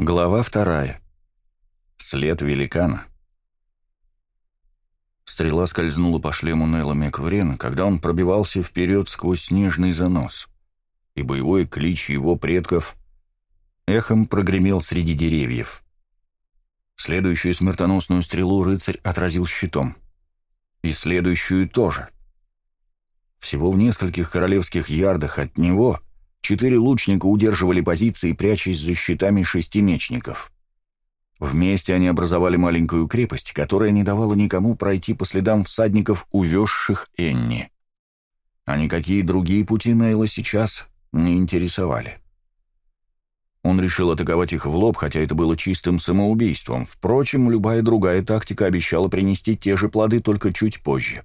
Глава вторая. След великана. Стрела скользнула по шлему Нелла Мекврена, когда он пробивался вперед сквозь снежный занос, и боевой клич его предков эхом прогремел среди деревьев. Следующую смертоносную стрелу рыцарь отразил щитом. И следующую тоже. Всего в нескольких королевских ярдах от него — Четыре лучника удерживали позиции, прячась за щитами шести мечников. Вместе они образовали маленькую крепость, которая не давала никому пройти по следам всадников, увезших Энни. А никакие другие пути Нейла сейчас не интересовали. Он решил атаковать их в лоб, хотя это было чистым самоубийством. Впрочем, любая другая тактика обещала принести те же плоды, только чуть позже.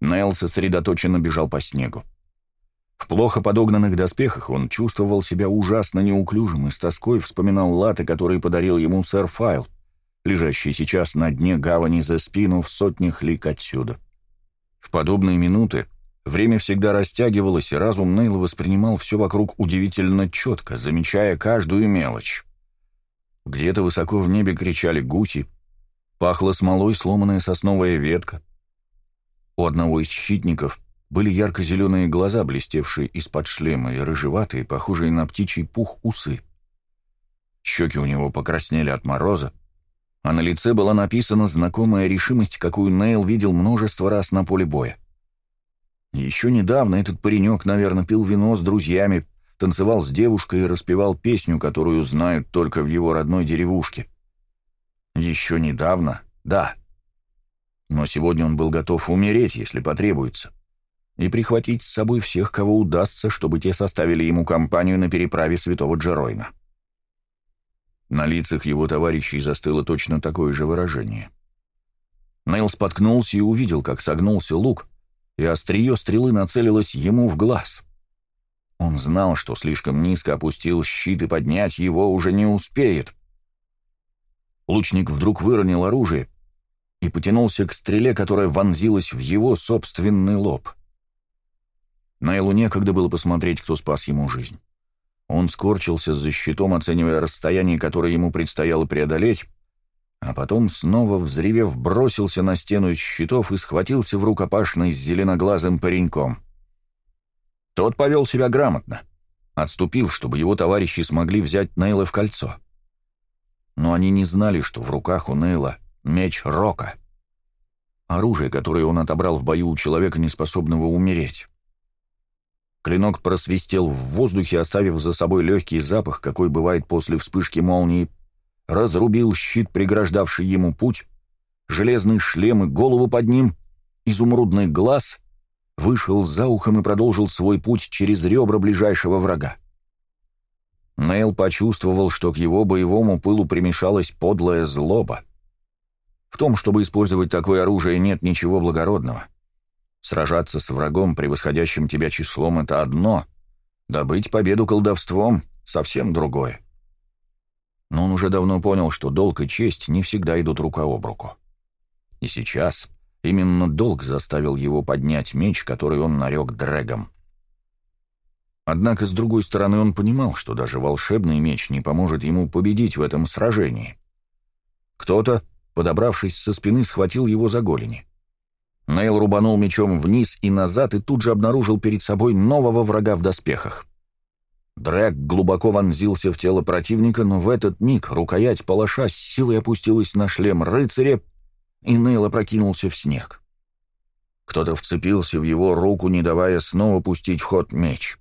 Нейл сосредоточенно бежал по снегу. В плохо подогнанных доспехах он чувствовал себя ужасно неуклюжим и с тоской вспоминал латы, которые подарил ему сэр Файл, лежащий сейчас на дне гавани за спину в сотнях лик отсюда. В подобные минуты время всегда растягивалось, и разум Нейла воспринимал все вокруг удивительно четко, замечая каждую мелочь. Где-то высоко в небе кричали гуси, пахло смолой сломанная сосновая ветка. У одного из щитников — были ярко-зеленые глаза, блестевшие из-под шлема, и рыжеватые, похожие на птичий пух, усы. Щеки у него покраснели от мороза, а на лице была написана знакомая решимость, какую Нейл видел множество раз на поле боя. Еще недавно этот паренек, наверное, пил вино с друзьями, танцевал с девушкой и распевал песню, которую знают только в его родной деревушке. Еще недавно, да. Но сегодня он был готов умереть, если потребуется и прихватить с собой всех, кого удастся, чтобы те составили ему компанию на переправе святого Джеройна. На лицах его товарищей застыло точно такое же выражение. Нейл споткнулся и увидел, как согнулся лук, и острие стрелы нацелилось ему в глаз. Он знал, что слишком низко опустил щит, и поднять его уже не успеет. Лучник вдруг выронил оружие и потянулся к стреле, которая вонзилась в его собственный лоб — Найлу некогда было посмотреть, кто спас ему жизнь. Он скорчился за щитом, оценивая расстояние, которое ему предстояло преодолеть, а потом, снова взревев, бросился на стену из щитов и схватился в рукопашный с зеленоглазым пареньком. Тот повел себя грамотно, отступил, чтобы его товарищи смогли взять Нейла в кольцо. Но они не знали, что в руках у Нейла меч Рока — оружие, которое он отобрал в бою у человека, неспособного умереть. Клинок просвистел в воздухе, оставив за собой легкий запах, какой бывает после вспышки молнии, разрубил щит, преграждавший ему путь, железный шлем и голову под ним, изумрудный глаз, вышел за ухом и продолжил свой путь через ребра ближайшего врага. Нейл почувствовал, что к его боевому пылу примешалась подлая злоба. В том, чтобы использовать такое оружие, нет ничего благородного. Сражаться с врагом, превосходящим тебя числом, это одно. Добыть победу колдовством — совсем другое. Но он уже давно понял, что долг и честь не всегда идут рука об руку. И сейчас именно долг заставил его поднять меч, который он нарек дрэгом. Однако, с другой стороны, он понимал, что даже волшебный меч не поможет ему победить в этом сражении. Кто-то, подобравшись со спины, схватил его за голени. Нейл рубанул мечом вниз и назад и тут же обнаружил перед собой нового врага в доспехах. Дрэк глубоко вонзился в тело противника, но в этот миг рукоять палаша с силой опустилась на шлем рыцаря, и Нейл опрокинулся в снег. Кто-то вцепился в его руку, не давая снова пустить в ход меч.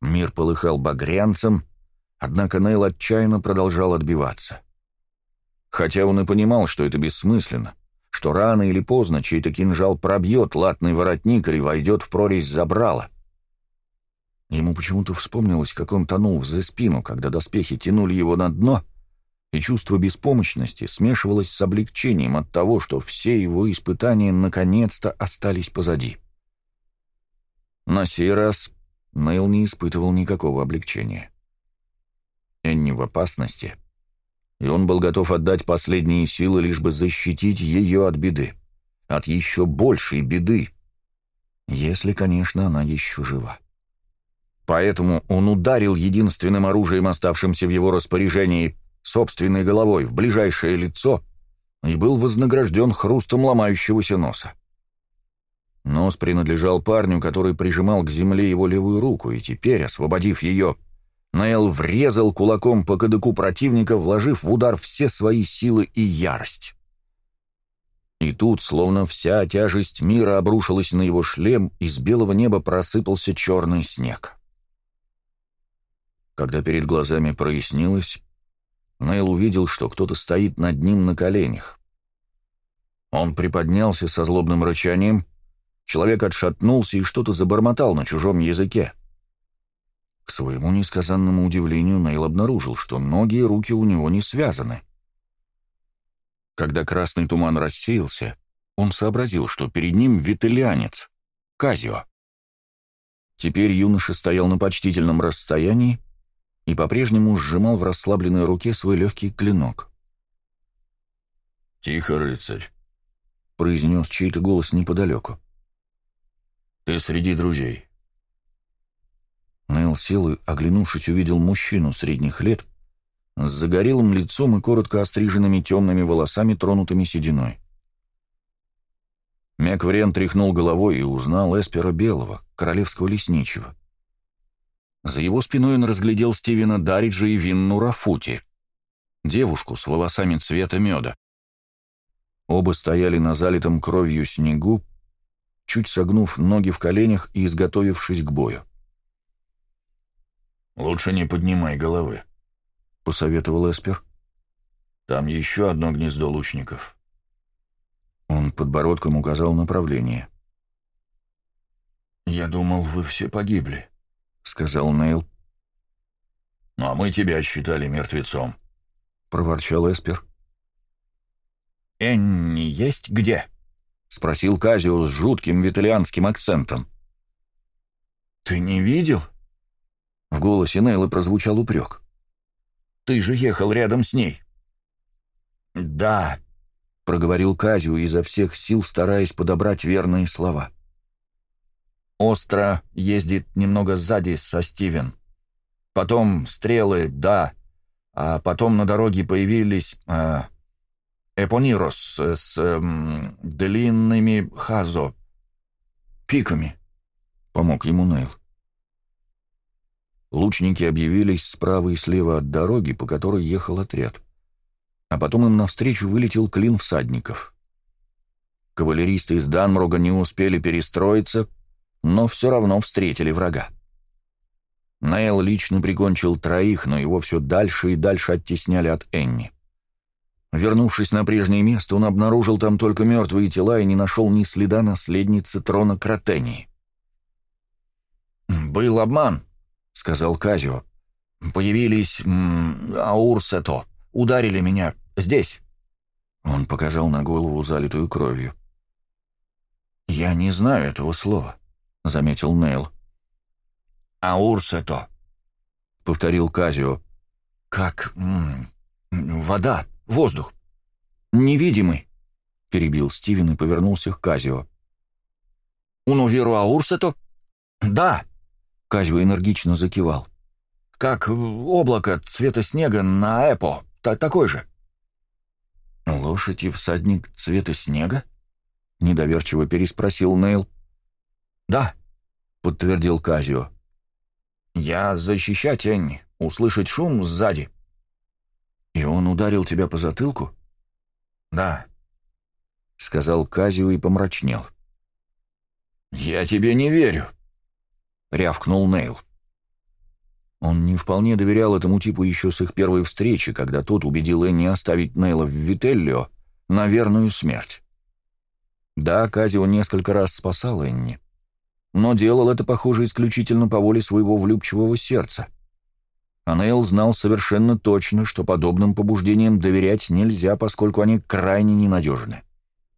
Мир полыхал багрянцем, однако Нейл отчаянно продолжал отбиваться. Хотя он и понимал, что это бессмысленно что рано или поздно чей-то кинжал пробьет латный воротник и войдет в прорезь забрала. Ему почему-то вспомнилось, как он тонул в спину, когда доспехи тянули его на дно, и чувство беспомощности смешивалось с облегчением от того, что все его испытания наконец-то остались позади. На сей раз Нейл не испытывал никакого облегчения. Энни в опасности — и он был готов отдать последние силы, лишь бы защитить ее от беды. От еще большей беды. Если, конечно, она еще жива. Поэтому он ударил единственным оружием, оставшимся в его распоряжении, собственной головой в ближайшее лицо и был вознагражден хрустом ломающегося носа. Нос принадлежал парню, который прижимал к земле его левую руку, и теперь, освободив ее, Наэл врезал кулаком по кадыку противника, вложив в удар все свои силы и ярость. И тут, словно вся тяжесть мира обрушилась на его шлем, из белого неба просыпался черный снег. Когда перед глазами прояснилось, Нейл увидел, что кто-то стоит над ним на коленях. Он приподнялся со злобным рычанием, человек отшатнулся и что-то забормотал на чужом языке. — к своему несказанному удивлению Нейл обнаружил, что ноги и руки у него не связаны. Когда красный туман рассеялся, он сообразил, что перед ним виталианец, Казио. Теперь юноша стоял на почтительном расстоянии и по-прежнему сжимал в расслабленной руке свой легкий клинок. «Тихо, рыцарь», — произнес чей-то голос неподалеку. «Ты среди друзей». Нейл сел и, оглянувшись, увидел мужчину средних лет с загорелым лицом и коротко остриженными темными волосами, тронутыми сединой. Мекврен тряхнул головой и узнал Эспера Белого, королевского лесничего. За его спиной он разглядел Стивена Дариджа и Винну Рафути, девушку с волосами цвета меда. Оба стояли на залитом кровью снегу, чуть согнув ноги в коленях и изготовившись к бою. «Лучше не поднимай головы», — посоветовал Эспер. «Там еще одно гнездо лучников». Он подбородком указал направление. «Я думал, вы все погибли», — сказал Нейл. «Ну, а мы тебя считали мертвецом», — проворчал Эспер. «Энни есть где?» — спросил Казио с жутким виталианским акцентом. «Ты не видел?» В голосе Нелла прозвучал упрек. «Ты же ехал рядом с ней». «Да», — проговорил Казио изо всех сил, стараясь подобрать верные слова. «Остро ездит немного сзади со Стивен. Потом стрелы, да, а потом на дороге появились э, Эпонирос с, с э, длинными хазо, пиками», — помог ему Нейл. Лучники объявились справа и слева от дороги, по которой ехал отряд. А потом им навстречу вылетел клин всадников. Кавалеристы из Данмрога не успели перестроиться, но все равно встретили врага. Нейл лично пригончил троих, но его все дальше и дальше оттесняли от Энни. Вернувшись на прежнее место, он обнаружил там только мертвые тела и не нашел ни следа наследницы трона Кротении. «Был обман», — сказал Казио. «Появились... Аурсето. Ударили меня. Здесь». Он показал на голову, залитую кровью. «Я не знаю этого слова», — заметил Нейл. «Аурсето», — повторил Казио. «Как... Вода, воздух. Невидимый», — перебил Стивен и повернулся к Казио. «Уну веру аурсето?» «Да», Казю энергично закивал. «Как облако цвета снега на Эпо, Т такой же». «Лошадь и всадник цвета снега?» — недоверчиво переспросил Нейл. «Да», — подтвердил Казио. «Я защищать Энни, услышать шум сзади». «И он ударил тебя по затылку?» «Да», — сказал Казио и помрачнел. «Я тебе не верю», рявкнул Нейл. Он не вполне доверял этому типу еще с их первой встречи, когда тот убедил Энни оставить Нейла в Вителлио на верную смерть. Да, Казио несколько раз спасал Энни, но делал это, похоже, исключительно по воле своего влюбчивого сердца. А Нейл знал совершенно точно, что подобным побуждениям доверять нельзя, поскольку они крайне ненадежны.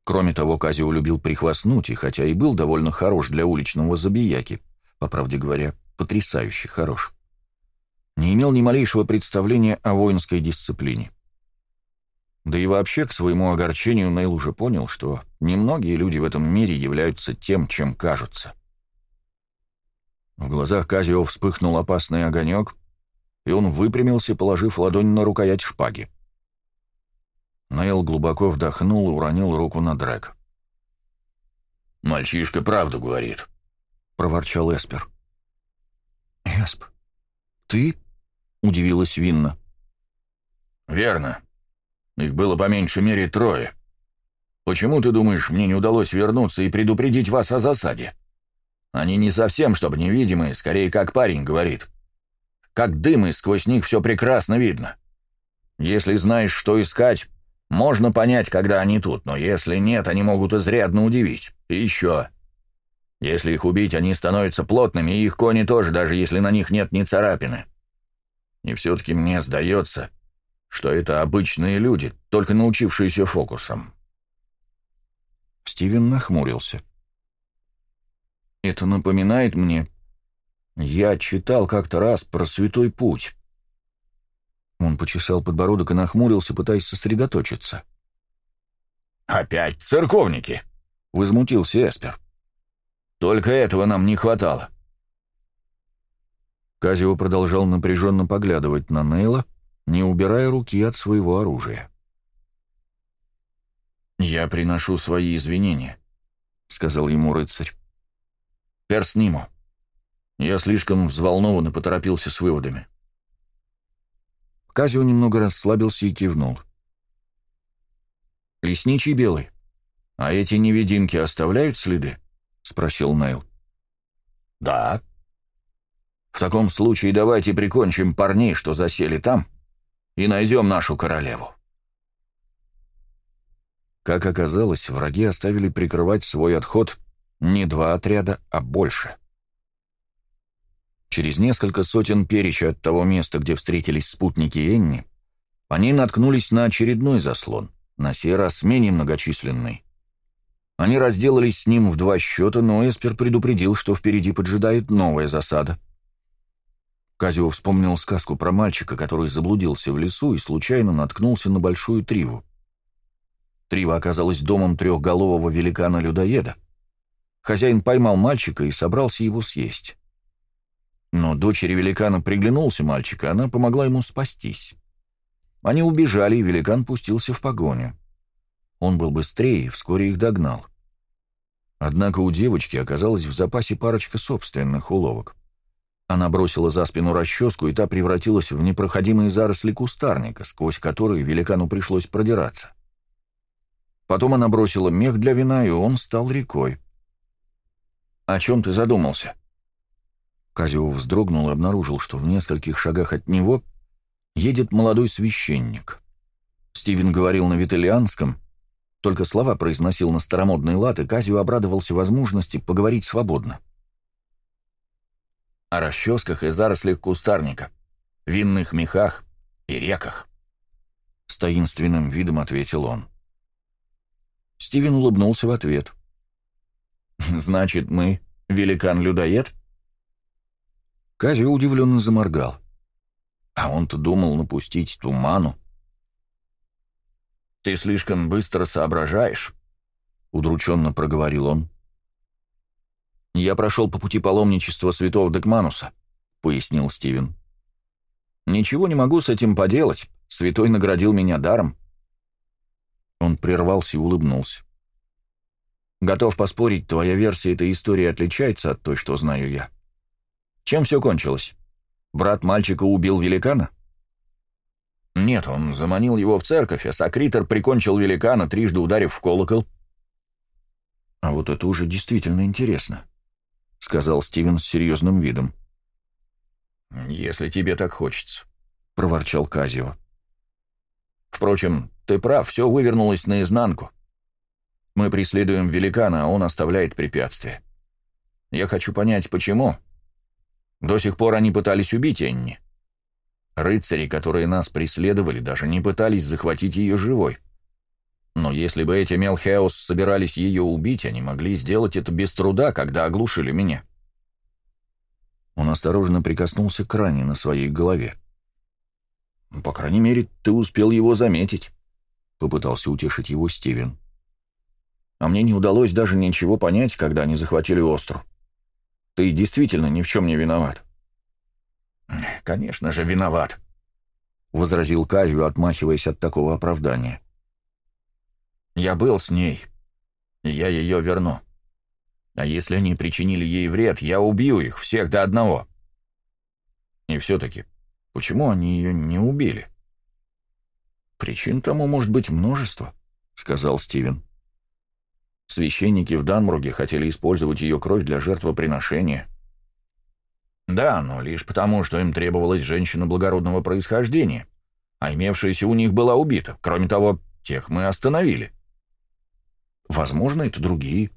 Кроме того, Казио любил прихвастнуть, и хотя и был довольно хорош для уличного забияки — по правде говоря, потрясающе хорош. Не имел ни малейшего представления о воинской дисциплине. Да и вообще, к своему огорчению, Нейл уже понял, что немногие люди в этом мире являются тем, чем кажутся. В глазах Казио вспыхнул опасный огонек, и он выпрямился, положив ладонь на рукоять шпаги. Нейл глубоко вдохнул и уронил руку на дрэк. «Мальчишка правду говорит», — проворчал Эспер. «Эсп, ты?» — удивилась Винна. «Верно. Их было по меньшей мере трое. Почему, ты думаешь, мне не удалось вернуться и предупредить вас о засаде? Они не совсем, чтобы невидимые, скорее, как парень говорит. Как дым, и сквозь них все прекрасно видно. Если знаешь, что искать, можно понять, когда они тут, но если нет, они могут изрядно удивить. И еще, если их убить, они становятся плотными, и их кони тоже, даже если на них нет ни царапины. И все-таки мне сдается, что это обычные люди, только научившиеся фокусом. Стивен нахмурился. «Это напоминает мне... Я читал как-то раз про святой путь». Он почесал подбородок и нахмурился, пытаясь сосредоточиться. «Опять церковники!» — возмутился Эспер. Только этого нам не хватало. Казио продолжал напряженно поглядывать на Нейла, не убирая руки от своего оружия. «Я приношу свои извинения», — сказал ему рыцарь. «Перснимо. Я слишком взволнованно поторопился с выводами». Казио немного расслабился и кивнул. «Лесничий белый, а эти невидимки оставляют следы?» — спросил Нейл. «Да». «В таком случае давайте прикончим парней, что засели там, и найдем нашу королеву». Как оказалось, враги оставили прикрывать свой отход не два отряда, а больше. Через несколько сотен переча от того места, где встретились спутники Энни, они наткнулись на очередной заслон, на сей раз менее многочисленный. Они разделались с ним в два счета, но Эспер предупредил, что впереди поджидает новая засада. Казио вспомнил сказку про мальчика, который заблудился в лесу и случайно наткнулся на большую триву. Трива оказалась домом трехголового великана-людоеда. Хозяин поймал мальчика и собрался его съесть. Но дочери великана приглянулся мальчик, и она помогла ему спастись. Они убежали, и великан пустился в погоню. Он был быстрее и вскоре их догнал. Однако у девочки оказалась в запасе парочка собственных уловок. Она бросила за спину расческу, и та превратилась в непроходимые заросли кустарника, сквозь которые великану пришлось продираться. Потом она бросила мех для вина, и он стал рекой. «О чем ты задумался?» Казио вздрогнул и обнаружил, что в нескольких шагах от него едет молодой священник. Стивен говорил на виталианском, только слова произносил на старомодный лад, и Казио обрадовался возможности поговорить свободно. О расческах и зарослях кустарника, винных мехах и реках. С таинственным видом ответил он. Стивен улыбнулся в ответ. «Значит, мы великан-людоед?» Казю удивленно заморгал. А он-то думал напустить туману. «Ты слишком быстро соображаешь», — удрученно проговорил он. «Я прошел по пути паломничества святого Декмануса», — пояснил Стивен. «Ничего не могу с этим поделать. Святой наградил меня даром». Он прервался и улыбнулся. «Готов поспорить, твоя версия этой истории отличается от той, что знаю я. Чем все кончилось? Брат мальчика убил великана?» Нет, он заманил его в церковь, а Сокритор прикончил великана, трижды ударив в колокол. «А вот это уже действительно интересно», — сказал Стивен с серьезным видом. «Если тебе так хочется», — проворчал Казио. «Впрочем, ты прав, все вывернулось наизнанку. Мы преследуем великана, а он оставляет препятствия. Я хочу понять, почему. До сих пор они пытались убить Энни. Рыцари, которые нас преследовали, даже не пытались захватить ее живой. Но если бы эти Мелхеос собирались ее убить, они могли сделать это без труда, когда оглушили меня. Он осторожно прикоснулся к ране на своей голове. «По крайней мере, ты успел его заметить», — попытался утешить его Стивен. «А мне не удалось даже ничего понять, когда они захватили остров. Ты действительно ни в чем не виноват». «Конечно же, виноват», — возразил Казю, отмахиваясь от такого оправдания. «Я был с ней, и я ее верну. А если они причинили ей вред, я убью их, всех до одного». «И все-таки, почему они ее не убили?» «Причин тому может быть множество», — сказал Стивен. «Священники в Данмруге хотели использовать ее кровь для жертвоприношения». Да, но лишь потому, что им требовалась женщина благородного происхождения, а имевшаяся у них была убита. Кроме того, тех мы остановили. Возможно, это другие.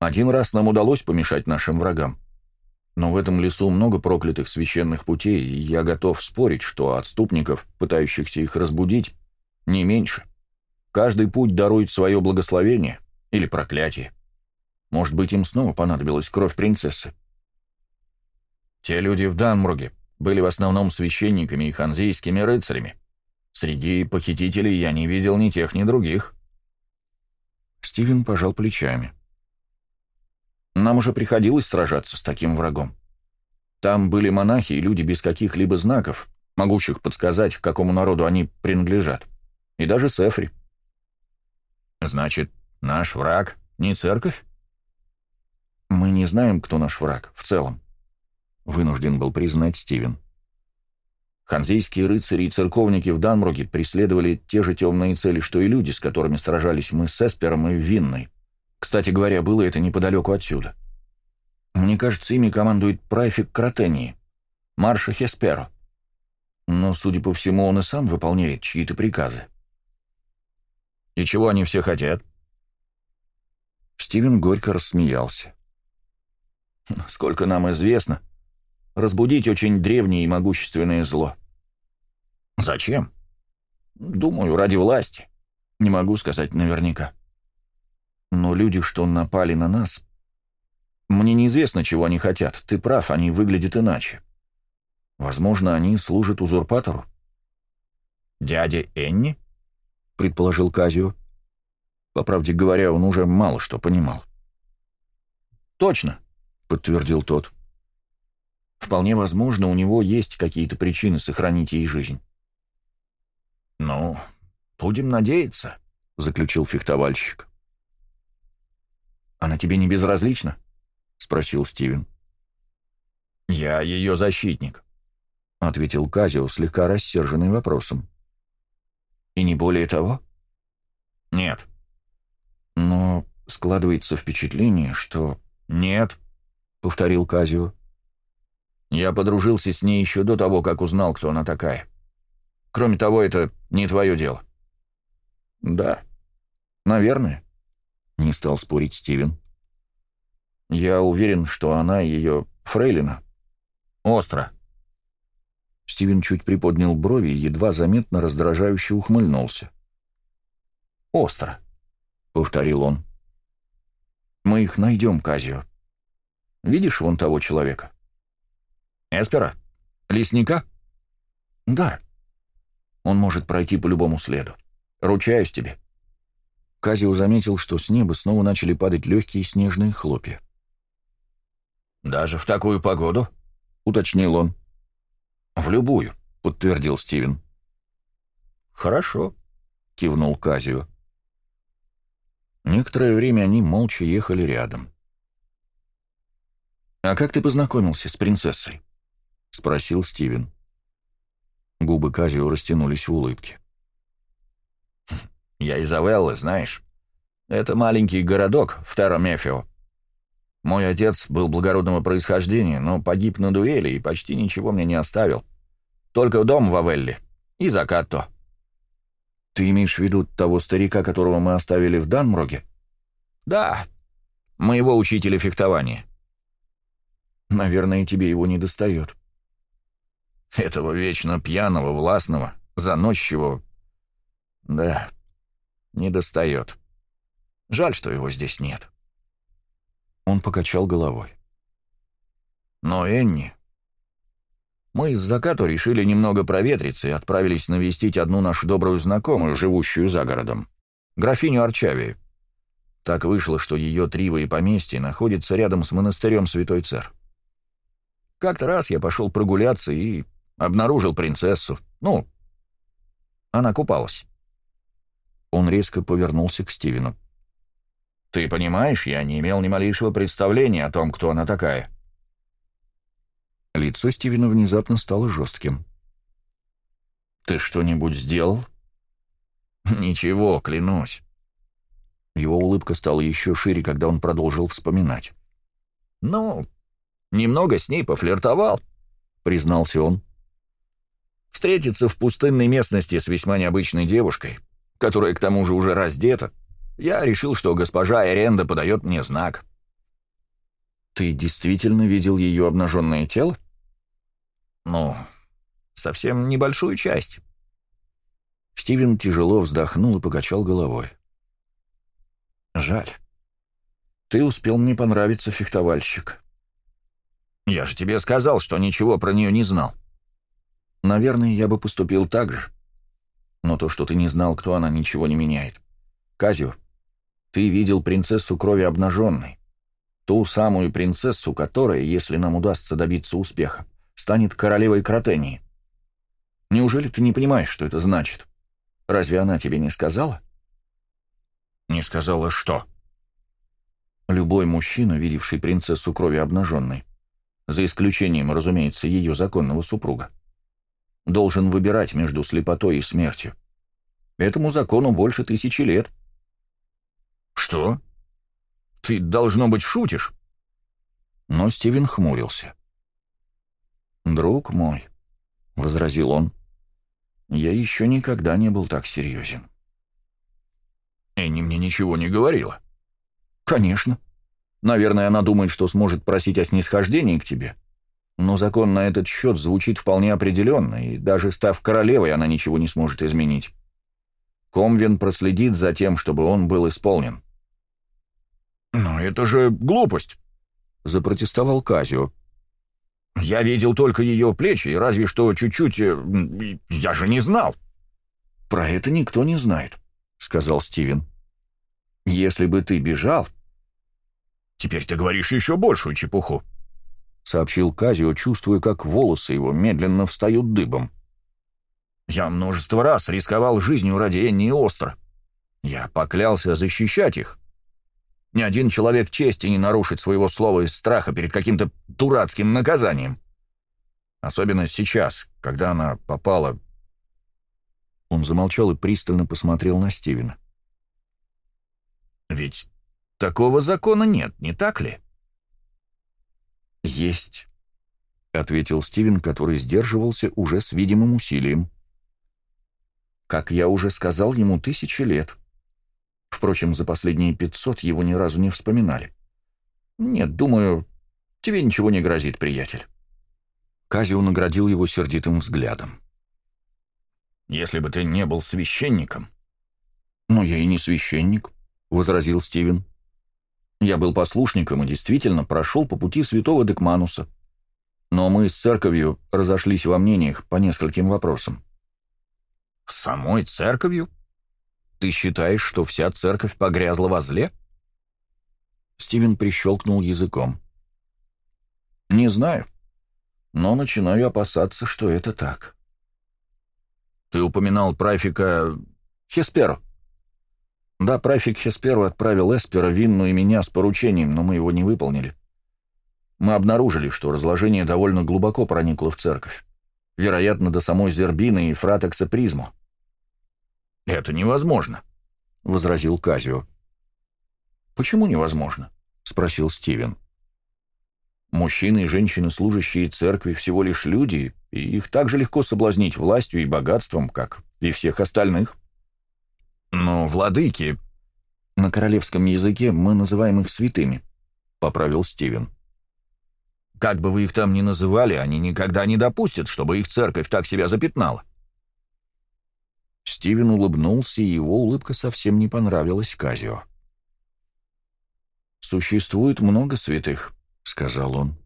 Один раз нам удалось помешать нашим врагам. Но в этом лесу много проклятых священных путей, и я готов спорить, что отступников, пытающихся их разбудить, не меньше. Каждый путь дарует свое благословение или проклятие. Может быть, им снова понадобилась кровь принцессы. Те люди в Данмурге были в основном священниками и ханзейскими рыцарями. Среди похитителей я не видел ни тех, ни других. Стивен пожал плечами. Нам уже приходилось сражаться с таким врагом. Там были монахи и люди без каких-либо знаков, могущих подсказать, к какому народу они принадлежат. И даже Сефри. Значит, наш враг не церковь? Мы не знаем, кто наш враг в целом вынужден был признать Стивен. Ханзейские рыцари и церковники в Данмруге преследовали те же темные цели, что и люди, с которыми сражались мы с Эспером и Винной. Кстати говоря, было это неподалеку отсюда. Мне кажется, ими командует прайфик Кротении, марша Хесперо. Но, судя по всему, он и сам выполняет чьи-то приказы. «И чего они все хотят?» Стивен горько рассмеялся. «Сколько нам известно, разбудить очень древнее и могущественное зло. Зачем? Думаю, ради власти. Не могу сказать наверняка. Но люди, что напали на нас... Мне неизвестно, чего они хотят. Ты прав, они выглядят иначе. Возможно, они служат узурпатору. «Дядя Энни?» — предположил Казио. По правде говоря, он уже мало что понимал. «Точно», — подтвердил тот. Вполне возможно, у него есть какие-то причины сохранить ей жизнь. «Ну, будем надеяться», — заключил фехтовальщик. «Она тебе не безразлична?» — спросил Стивен. «Я ее защитник», — ответил Казио, слегка рассерженный вопросом. «И не более того?» «Нет». «Но складывается впечатление, что...» «Нет», — повторил Казио. Я подружился с ней еще до того, как узнал, кто она такая. Кроме того, это не твое дело». «Да, наверное», — не стал спорить Стивен. «Я уверен, что она ее фрейлина. Остро». Стивен чуть приподнял брови и едва заметно раздражающе ухмыльнулся. «Остро», — повторил он. «Мы их найдем, Казио. Видишь вон того человека?» Эспера? Лесника?» «Да. Он может пройти по любому следу. Ручаюсь тебе». Казио заметил, что с неба снова начали падать легкие снежные хлопья. «Даже в такую погоду?» — уточнил он. «В любую», — подтвердил Стивен. «Хорошо», — кивнул Казио. Некоторое время они молча ехали рядом. «А как ты познакомился с принцессой?» — спросил Стивен. Губы Казио растянулись в улыбке. «Хм, «Я из Авеллы, знаешь. Это маленький городок в Таромефио. Мой отец был благородного происхождения, но погиб на дуэли и почти ничего мне не оставил. Только дом в Авелле и закатто». «Ты имеешь в виду того старика, которого мы оставили в Данмроге?» «Да, моего учителя фехтования». «Наверное, тебе его не достает», Этого вечно пьяного, властного, заносчивого. Да, не достает. Жаль, что его здесь нет. Он покачал головой. Но Энни... Мы из заката решили немного проветриться и отправились навестить одну нашу добрую знакомую, живущую за городом, графиню Арчавии. Так вышло, что ее тривы и поместье находятся рядом с монастырем Святой Цер. Как-то раз я пошел прогуляться и Обнаружил принцессу. Ну, она купалась. Он резко повернулся к Стивену. «Ты понимаешь, я не имел ни малейшего представления о том, кто она такая». Лицо Стивена внезапно стало жестким. «Ты что-нибудь сделал?» «Ничего, клянусь». Его улыбка стала еще шире, когда он продолжил вспоминать. «Ну, немного с ней пофлиртовал», — признался он. Встретиться в пустынной местности с весьма необычной девушкой, которая к тому же уже раздета, я решил, что госпожа Эренда подает мне знак. «Ты действительно видел ее обнаженное тело?» «Ну, совсем небольшую часть». Стивен тяжело вздохнул и покачал головой. «Жаль. Ты успел мне понравиться, фехтовальщик». «Я же тебе сказал, что ничего про нее не знал», Наверное, я бы поступил так же. Но то, что ты не знал, кто она, ничего не меняет. Казю, ты видел принцессу крови обнаженной. Ту самую принцессу, которая, если нам удастся добиться успеха, станет королевой Кротении. Неужели ты не понимаешь, что это значит? Разве она тебе не сказала? Не сказала что? Любой мужчина, видевший принцессу крови обнаженной, за исключением, разумеется, ее законного супруга, должен выбирать между слепотой и смертью. Этому закону больше тысячи лет. «Что? Ты, должно быть, шутишь?» Но Стивен хмурился. «Друг мой», — возразил он, — «я еще никогда не был так серьезен». «Энни мне ничего не говорила». «Конечно. Наверное, она думает, что сможет просить о снисхождении к тебе» но закон на этот счет звучит вполне определенно, и даже став королевой, она ничего не сможет изменить. Комвин проследит за тем, чтобы он был исполнен. «Но это же глупость!» — запротестовал Казио. «Я видел только ее плечи, разве что чуть-чуть... Э, я же не знал!» «Про это никто не знает», — сказал Стивен. «Если бы ты бежал...» «Теперь ты говоришь еще большую чепуху», — сообщил Казио, чувствуя, как волосы его медленно встают дыбом. «Я множество раз рисковал жизнью ради Энни и Остро. Я поклялся защищать их. Ни один человек чести не нарушит своего слова из страха перед каким-то дурацким наказанием. Особенно сейчас, когда она попала...» Он замолчал и пристально посмотрел на Стивена. «Ведь такого закона нет, не так ли?» «Есть», — ответил Стивен, который сдерживался уже с видимым усилием. «Как я уже сказал, ему тысячи лет. Впрочем, за последние пятьсот его ни разу не вспоминали. Нет, думаю, тебе ничего не грозит, приятель». Казио наградил его сердитым взглядом. «Если бы ты не был священником...» «Но я и не священник», — возразил Стивен. Я был послушником и действительно прошел по пути святого Декмануса. Но мы с церковью разошлись во мнениях по нескольким вопросам. «С самой церковью? Ты считаешь, что вся церковь погрязла во зле?» Стивен прищелкнул языком. «Не знаю, но начинаю опасаться, что это так». «Ты упоминал прафика Хесперо?» Да, прафик Хесперу отправил Эспера, Винну и меня с поручением, но мы его не выполнили. Мы обнаружили, что разложение довольно глубоко проникло в церковь. Вероятно, до самой Зербины и Фратекса Призму. «Это невозможно», — возразил Казио. «Почему невозможно?» — спросил Стивен. «Мужчины и женщины, служащие церкви, всего лишь люди, и их так же легко соблазнить властью и богатством, как и всех остальных», но владыки...» «На королевском языке мы называем их святыми», — поправил Стивен. «Как бы вы их там ни называли, они никогда не допустят, чтобы их церковь так себя запятнала». Стивен улыбнулся, и его улыбка совсем не понравилась Казио. «Существует много святых», — сказал он.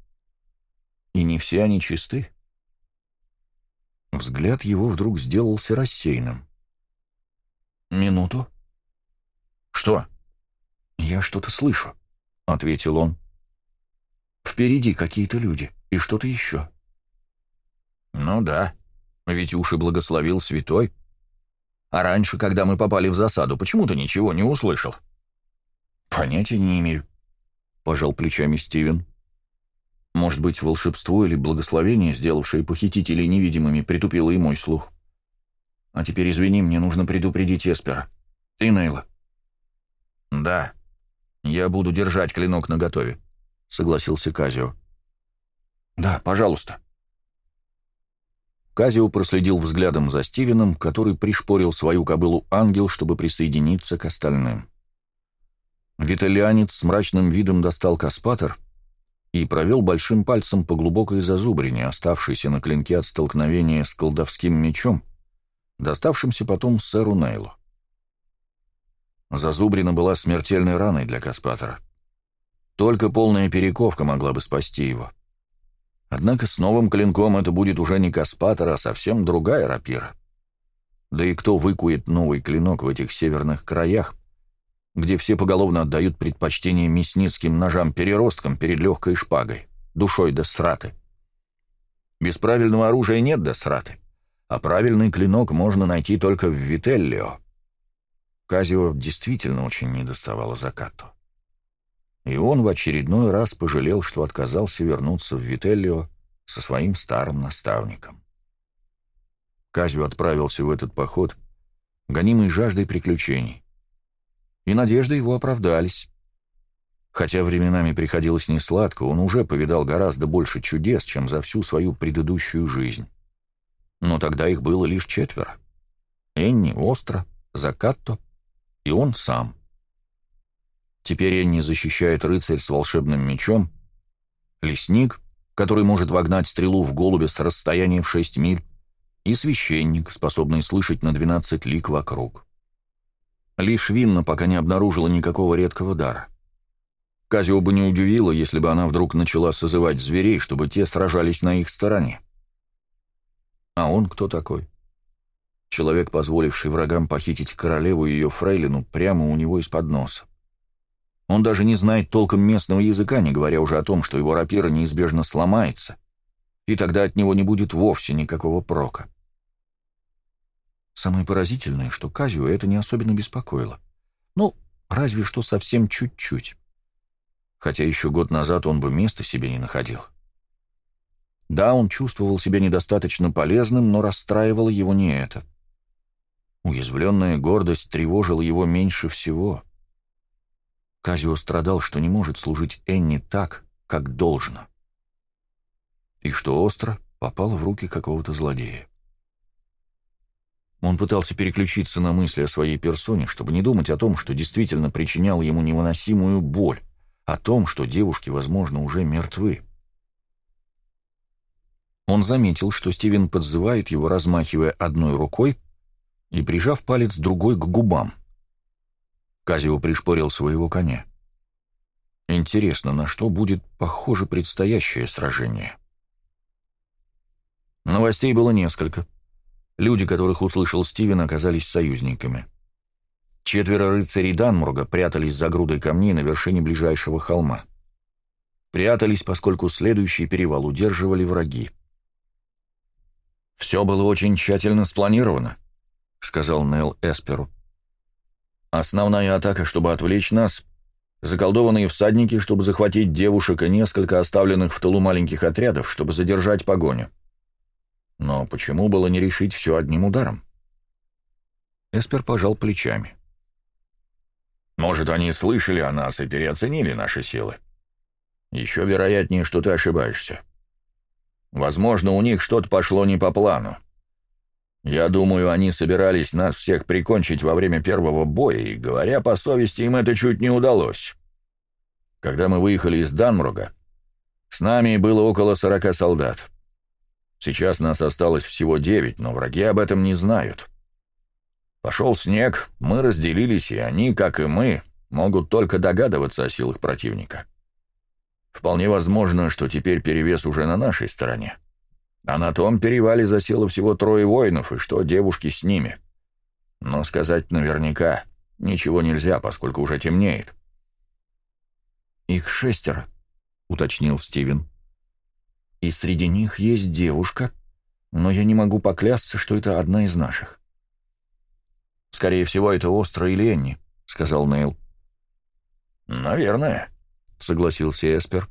«И не все они чисты». Взгляд его вдруг сделался рассеянным. «Минуту». «Что?» «Я что-то слышу», — ответил он. «Впереди какие-то люди и что-то еще». «Ну да, ведь уши благословил святой. А раньше, когда мы попали в засаду, почему-то ничего не услышал?» «Понятия не имею», — пожал плечами Стивен. «Может быть, волшебство или благословение, сделавшее похитителей невидимыми, притупило и мой слух». А теперь, извини, мне нужно предупредить Эспера. Ты, Нейла?» «Да, я буду держать клинок наготове», — согласился Казио. «Да, пожалуйста». Казио проследил взглядом за Стивеном, который пришпорил свою кобылу «Ангел», чтобы присоединиться к остальным. Виталианец с мрачным видом достал Каспатор и провел большим пальцем по глубокой зазубрине, оставшейся на клинке от столкновения с колдовским мечом, доставшимся потом сэру Нейлу. Зазубрина была смертельной раной для Каспатора. Только полная перековка могла бы спасти его. Однако с новым клинком это будет уже не Каспатор, а совсем другая рапира. Да и кто выкует новый клинок в этих северных краях, где все поголовно отдают предпочтение мясницким ножам-переросткам перед легкой шпагой, душой до досраты? Без правильного оружия нет до досраты а правильный клинок можно найти только в Вителлио. Казио действительно очень недоставало закату. И он в очередной раз пожалел, что отказался вернуться в Вителлио со своим старым наставником. Казио отправился в этот поход, гонимый жаждой приключений. И надежды его оправдались. Хотя временами приходилось несладко, он уже повидал гораздо больше чудес, чем за всю свою предыдущую жизнь но тогда их было лишь четверо. Энни, Остро, Закатто и он сам. Теперь Энни защищает рыцарь с волшебным мечом, лесник, который может вогнать стрелу в голубя с расстояния в 6 миль, и священник, способный слышать на 12 лик вокруг. Лишь Винна пока не обнаружила никакого редкого дара. Казио бы не удивило, если бы она вдруг начала созывать зверей, чтобы те сражались на их стороне. А он кто такой? Человек, позволивший врагам похитить королеву и ее фрейлину прямо у него из-под носа. Он даже не знает толком местного языка, не говоря уже о том, что его рапира неизбежно сломается, и тогда от него не будет вовсе никакого прока. Самое поразительное, что Казио это не особенно беспокоило. Ну, разве что совсем чуть-чуть. Хотя еще год назад он бы места себе не находил. — да, он чувствовал себя недостаточно полезным, но расстраивало его не это. Уязвленная гордость тревожила его меньше всего. Казио страдал, что не может служить Энни так, как должно. И что остро попал в руки какого-то злодея. Он пытался переключиться на мысли о своей персоне, чтобы не думать о том, что действительно причинял ему невыносимую боль, о том, что девушки, возможно, уже мертвы. Он заметил, что Стивен подзывает его, размахивая одной рукой и прижав палец другой к губам. Казио пришпорил своего коня. Интересно, на что будет похоже предстоящее сражение? Новостей было несколько. Люди, которых услышал Стивен, оказались союзниками. Четверо рыцарей Данмурга прятались за грудой камней на вершине ближайшего холма. Прятались, поскольку следующий перевал удерживали враги. «Все было очень тщательно спланировано», — сказал Нел Эсперу. «Основная атака, чтобы отвлечь нас, заколдованные всадники, чтобы захватить девушек и несколько оставленных в тылу маленьких отрядов, чтобы задержать погоню. Но почему было не решить все одним ударом?» Эспер пожал плечами. «Может, они слышали о нас и переоценили наши силы?» «Еще вероятнее, что ты ошибаешься», Возможно, у них что-то пошло не по плану. Я думаю, они собирались нас всех прикончить во время первого боя, и, говоря по совести, им это чуть не удалось. Когда мы выехали из Данмруга, с нами было около сорока солдат. Сейчас нас осталось всего девять, но враги об этом не знают. Пошел снег, мы разделились, и они, как и мы, могут только догадываться о силах противника. — Вполне возможно, что теперь перевес уже на нашей стороне. А на том перевале засело всего трое воинов, и что девушки с ними. Но сказать наверняка ничего нельзя, поскольку уже темнеет. «Их шестеро», — уточнил Стивен. «И среди них есть девушка, но я не могу поклясться, что это одна из наших». «Скорее всего, это Остро или Энни», — сказал Нейл. «Наверное», согласился Эспер.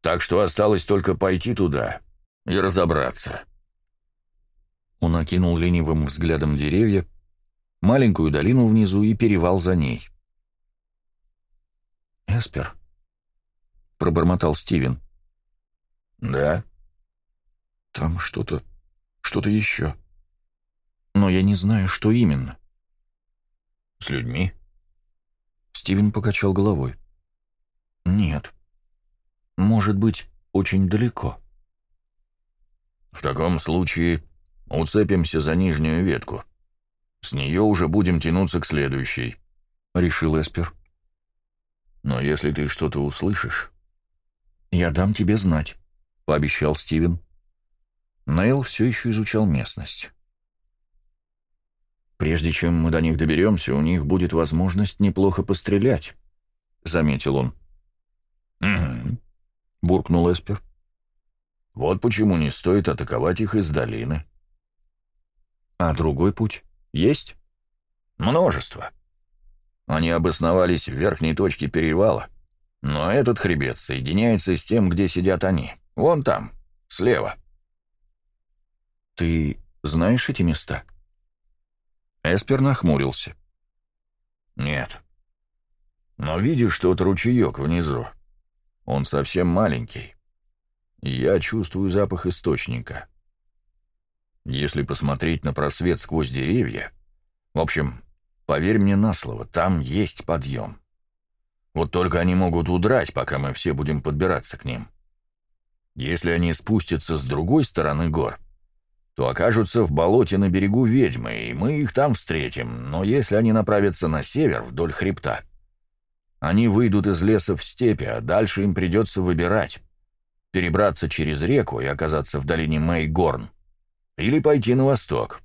«Так что осталось только пойти туда и разобраться». Он окинул ленивым взглядом деревья, маленькую долину внизу и перевал за ней. «Эспер», — пробормотал Стивен. «Да?» «Там что-то... что-то еще. Но я не знаю, что именно». «С людьми?» Стивен покачал головой. Нет. Может быть, очень далеко. В таком случае уцепимся за нижнюю ветку. С нее уже будем тянуться к следующей, — решил Эспер. Но если ты что-то услышишь... Я дам тебе знать, — пообещал Стивен. Нейл все еще изучал местность. «Прежде чем мы до них доберемся, у них будет возможность неплохо пострелять», — заметил он. «Угу», — буркнул Эспер. «Вот почему не стоит атаковать их из долины». «А другой путь есть?» «Множество. Они обосновались в верхней точке перевала, но этот хребет соединяется с тем, где сидят они. Вон там, слева». «Ты знаешь эти места?» Эспер нахмурился. «Нет. Но видишь тот ручеек внизу?» Он совсем маленький. Я чувствую запах источника. Если посмотреть на просвет сквозь деревья... В общем, поверь мне на слово, там есть подъем. Вот только они могут удрать, пока мы все будем подбираться к ним. Если они спустятся с другой стороны гор, то окажутся в болоте на берегу ведьмы, и мы их там встретим, но если они направятся на север вдоль хребта, они выйдут из леса в степи, а дальше им придется выбирать. Перебраться через реку и оказаться в долине Мэйгорн. Или пойти на восток.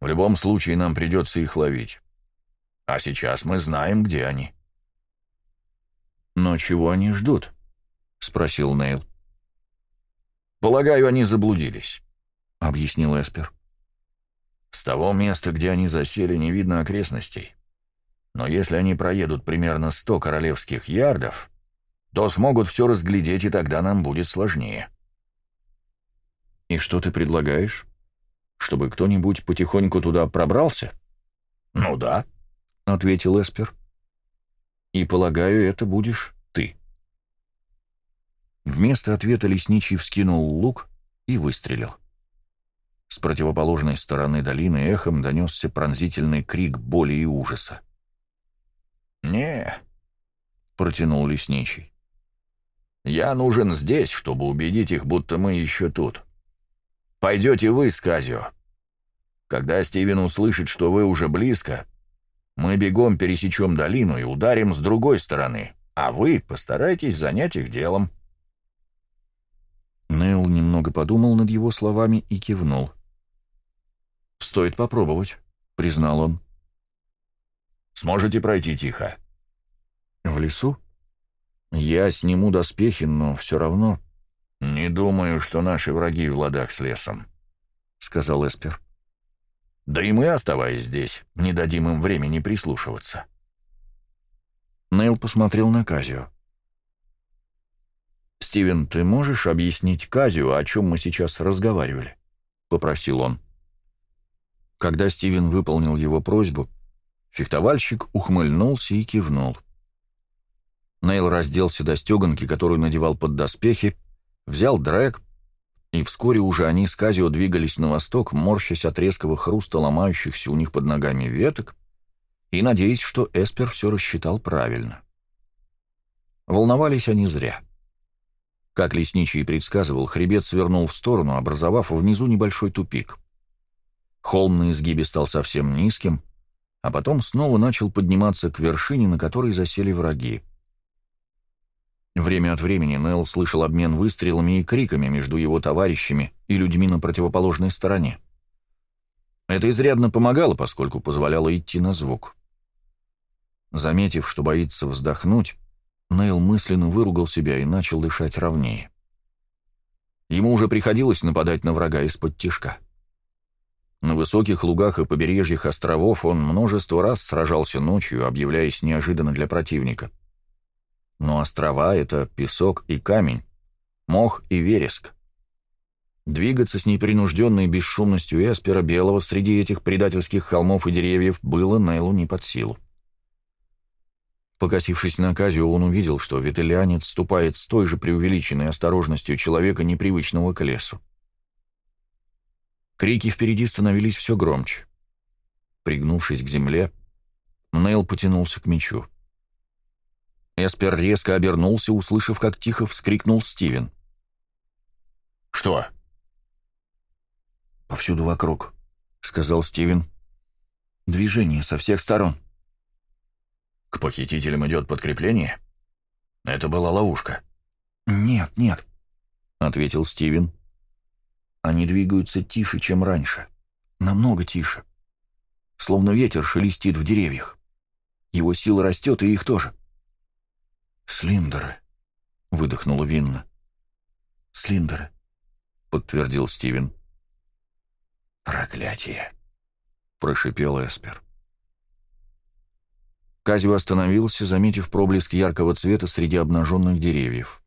В любом случае нам придется их ловить. А сейчас мы знаем, где они. «Но чего они ждут?» — спросил Нейл. «Полагаю, они заблудились», — объяснил Эспер. «С того места, где они засели, не видно окрестностей. Но если они проедут примерно 100 королевских ярдов, то смогут все разглядеть, и тогда нам будет сложнее. И что ты предлагаешь? Чтобы кто-нибудь потихоньку туда пробрался? Ну да, ответил Эспер. И полагаю, это будешь ты. Вместо ответа лесничий вскинул лук и выстрелил. С противоположной стороны долины эхом донесся пронзительный крик боли и ужаса не протянул лесничий. «Я нужен здесь, чтобы убедить их, будто мы еще тут. Пойдете вы с Казио. Когда Стивен услышит, что вы уже близко, мы бегом пересечем долину и ударим с другой стороны, а вы постарайтесь занять их делом». Нел немного подумал над его словами и кивнул. «Стоит попробовать», — признал он. Сможете пройти тихо?» «В лесу? Я сниму доспехи, но все равно...» «Не думаю, что наши враги в ладах с лесом», — сказал Эспер. «Да и мы, оставаясь здесь, не дадим им времени прислушиваться». Нейл посмотрел на Казио. «Стивен, ты можешь объяснить Казио, о чем мы сейчас разговаривали?» — попросил он. Когда Стивен выполнил его просьбу, Фехтовальщик ухмыльнулся и кивнул. Нейл разделся до стеганки, которую надевал под доспехи, взял дрэк и вскоре уже они с Казио двигались на восток, морщась от резкого хруста ломающихся у них под ногами веток, и надеясь, что Эспер все рассчитал правильно. Волновались они зря. Как лесничий предсказывал, хребет свернул в сторону, образовав внизу небольшой тупик. Холм на изгибе стал совсем низким — а потом снова начал подниматься к вершине, на которой засели враги. Время от времени Нелл слышал обмен выстрелами и криками между его товарищами и людьми на противоположной стороне. Это изрядно помогало, поскольку позволяло идти на звук. Заметив, что боится вздохнуть, Нейл мысленно выругал себя и начал дышать ровнее. Ему уже приходилось нападать на врага из-под тишка. На высоких лугах и побережьях островов он множество раз сражался ночью, объявляясь неожиданно для противника. Но острова — это песок и камень, мох и вереск. Двигаться с непринужденной бесшумностью Эспера Белого среди этих предательских холмов и деревьев было Нейлу не под силу. Покосившись на Казио, он увидел, что виталианец ступает с той же преувеличенной осторожностью человека, непривычного к лесу. Крики впереди становились все громче. Пригнувшись к земле, Нейл потянулся к мечу. Эспер резко обернулся, услышав, как тихо вскрикнул Стивен. «Что?» «Повсюду вокруг», — сказал Стивен. «Движение со всех сторон». «К похитителям идет подкрепление? Это была ловушка». «Нет, нет», — ответил Стивен. Они двигаются тише, чем раньше. Намного тише. Словно ветер шелестит в деревьях. Его сила растет, и их тоже. «Слиндеры», — выдохнула Винна. «Слиндеры», — подтвердил Стивен. «Проклятие», — прошипел Эспер. Казио остановился, заметив проблеск яркого цвета среди обнаженных деревьев.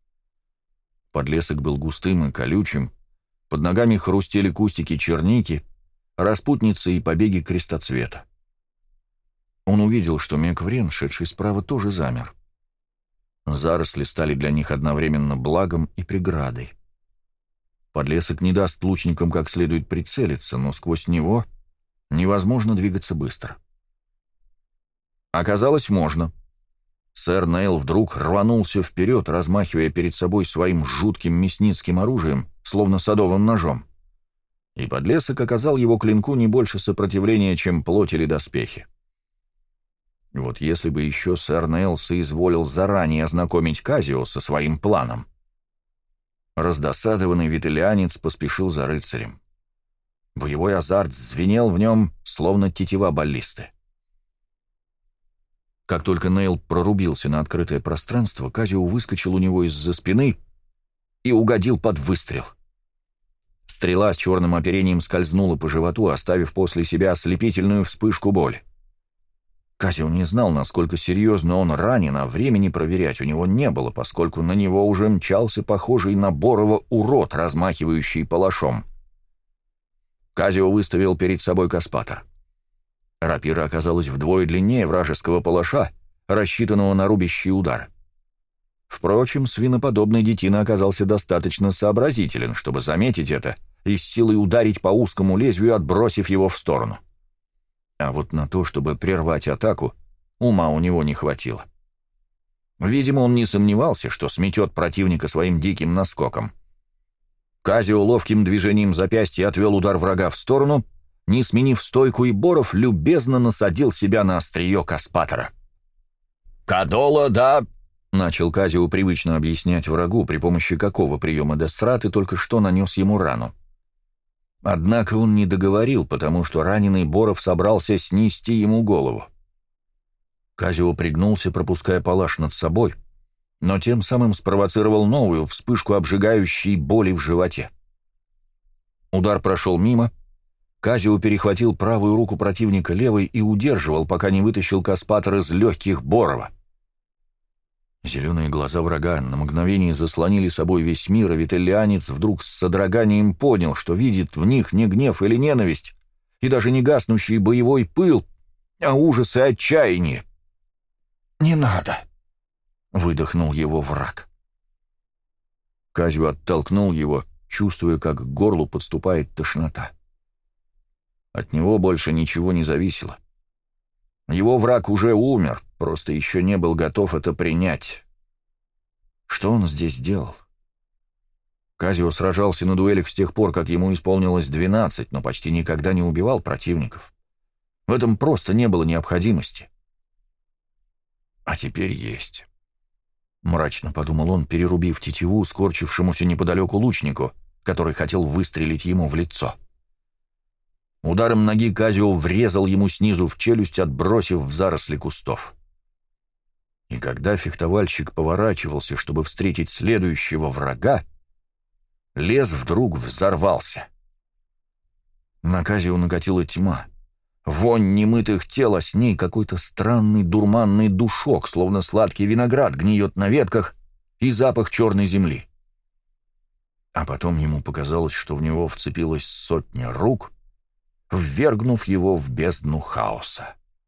Подлесок был густым и колючим, под ногами хрустели кустики черники, распутницы и побеги крестоцвета. Он увидел, что Мекврен, шедший справа, тоже замер. Заросли стали для них одновременно благом и преградой. Подлесок не даст лучникам как следует прицелиться, но сквозь него невозможно двигаться быстро. Оказалось, можно. Сэр Нейл вдруг рванулся вперед, размахивая перед собой своим жутким мясницким оружием — словно садовым ножом, и подлесок оказал его клинку не больше сопротивления, чем плоть или доспехи. Вот если бы еще сэр Нейл соизволил заранее ознакомить Казио со своим планом. Раздосадованный виталианец поспешил за рыцарем. Боевой азарт звенел в нем, словно тетива баллисты. Как только Нейл прорубился на открытое пространство, Казио выскочил у него из-за спины и угодил под выстрел — Стрела с черным оперением скользнула по животу, оставив после себя ослепительную вспышку боли. Казио не знал, насколько серьезно он ранен, а времени проверять у него не было, поскольку на него уже мчался похожий на Борова урод, размахивающий палашом. Казио выставил перед собой Каспатор. Рапира оказалась вдвое длиннее вражеского палаша, рассчитанного на рубящий удар. Впрочем, свиноподобный детина оказался достаточно сообразителен, чтобы заметить это и с силой ударить по узкому лезвию, отбросив его в сторону. А вот на то, чтобы прервать атаку, ума у него не хватило. Видимо, он не сомневался, что сметет противника своим диким наскоком. Казио ловким движением запястья отвел удар врага в сторону, не сменив стойку, и Боров любезно насадил себя на острие Каспатора. «Кадола да Начал Казио привычно объяснять врагу, при помощи какого приема Дестраты только что нанес ему рану. Однако он не договорил, потому что раненый Боров собрался снести ему голову. Казио пригнулся, пропуская палаш над собой, но тем самым спровоцировал новую вспышку обжигающей боли в животе. Удар прошел мимо, Казио перехватил правую руку противника левой и удерживал, пока не вытащил Каспатор из легких Борова — Зеленые глаза врага на мгновение заслонили собой весь мир, а вителлианец вдруг с содроганием понял, что видит в них не гнев или ненависть, и даже не гаснущий боевой пыл, а ужас и отчаяние. «Не надо!» — выдохнул его враг. Казю оттолкнул его, чувствуя, как к горлу подступает тошнота. От него больше ничего не зависело. Его враг уже умер, просто еще не был готов это принять. Что он здесь делал? Казио сражался на дуэлях с тех пор, как ему исполнилось 12, но почти никогда не убивал противников. В этом просто не было необходимости. А теперь есть. Мрачно подумал он, перерубив тетиву скорчившемуся неподалеку лучнику, который хотел выстрелить ему в лицо. — Ударом ноги Казио врезал ему снизу в челюсть, отбросив в заросли кустов. И когда фехтовальщик поворачивался, чтобы встретить следующего врага, лес вдруг взорвался. На Казио накатила тьма. Вонь немытых тел, а с ней какой-то странный дурманный душок, словно сладкий виноград гниет на ветках, и запах черной земли. А потом ему показалось, что в него вцепилась сотня рук — ввергнув его в бездну хаоса.